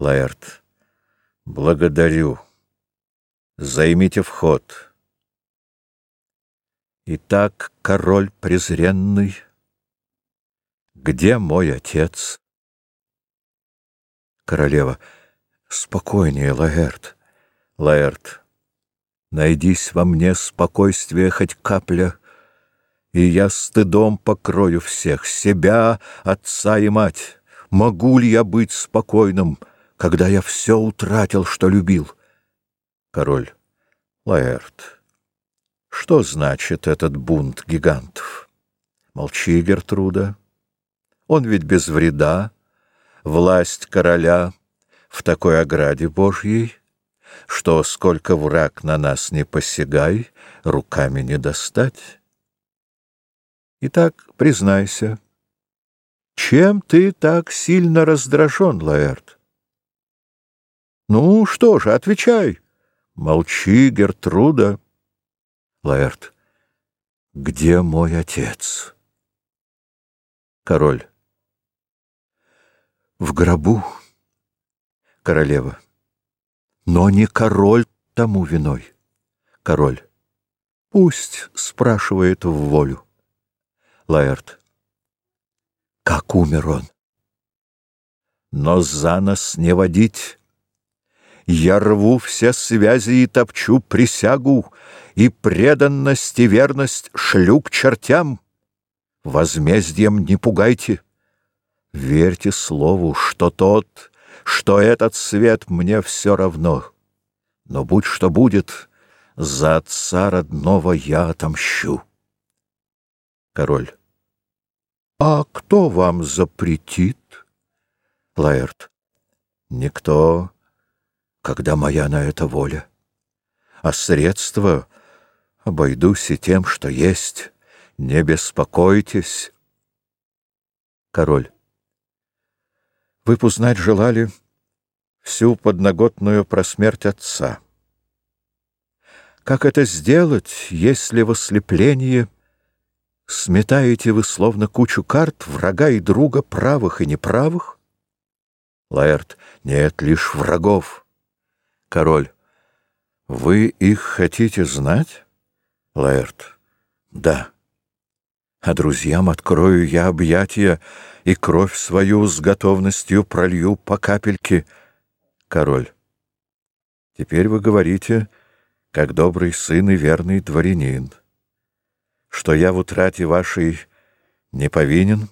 Лаэрт. Благодарю. Займите вход. Итак, король презренный, где мой отец? Королева. Спокойнее, Лаэрт. Лаэрт. Найдись во мне спокойствие хоть капля, И я стыдом покрою всех, себя, отца и мать. Могу ли я быть спокойным, Когда я все утратил, что любил? Король. Лаэрт. Что значит этот бунт гигантов? Молчи, Гертруда. Он ведь без вреда, власть короля в такой ограде Божьей, что сколько враг на нас не посягай, руками не достать. Итак, признайся, чем ты так сильно раздражен, Лаэрт? Ну что же, отвечай. Молчи, Гертруда. Лаэрт. Где мой отец? Король. В гробу. Королева. Но не король тому виной. Король. Пусть спрашивает в волю. Лаэрт. Как умер он? Но за нас не водить. Я рву все связи и топчу присягу, И преданность и верность шлю к чертям. Возмездием не пугайте. Верьте слову, что тот, что этот свет мне все равно. Но будь что будет, за отца родного я отомщу. Король. А кто вам запретит? Лаэрт. Никто, когда моя на это воля. А средства обойдусь и тем, что есть. Не беспокойтесь. Король. Вы б узнать желали всю подноготную про смерть отца. Как это сделать, если в ослеплении сметаете вы словно кучу карт врага и друга правых и неправых? Лаэрт. Нет, лишь врагов. Король. Вы их хотите знать? Лаэрт. Да а друзьям открою я объятия, и кровь свою с готовностью пролью по капельке. Король. Теперь вы говорите, как добрый сын и верный дворянин, что я в утрате вашей не повинен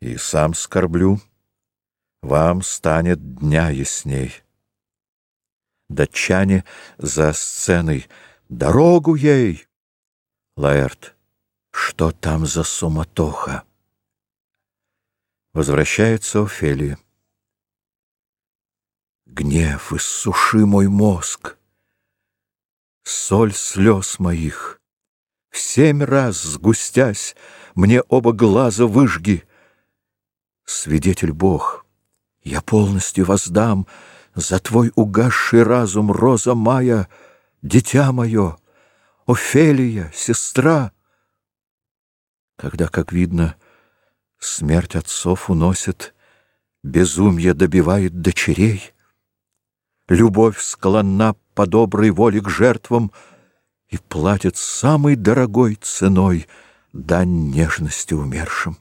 и сам скорблю, вам станет дня ясней. Датчане за сценой. Дорогу ей! Лаэрт. Что там за суматоха? Возвращается Офелия. Гнев, иссуши мой мозг, Соль слез моих, В семь раз сгустясь, Мне оба глаза выжги. Свидетель Бог, я полностью воздам За твой угасший разум, роза моя, Дитя мое, Офелия, сестра — когда, как видно, смерть отцов уносит, безумие добивает дочерей, любовь склонна по доброй воле к жертвам и платит самой дорогой ценой дань нежности умершим.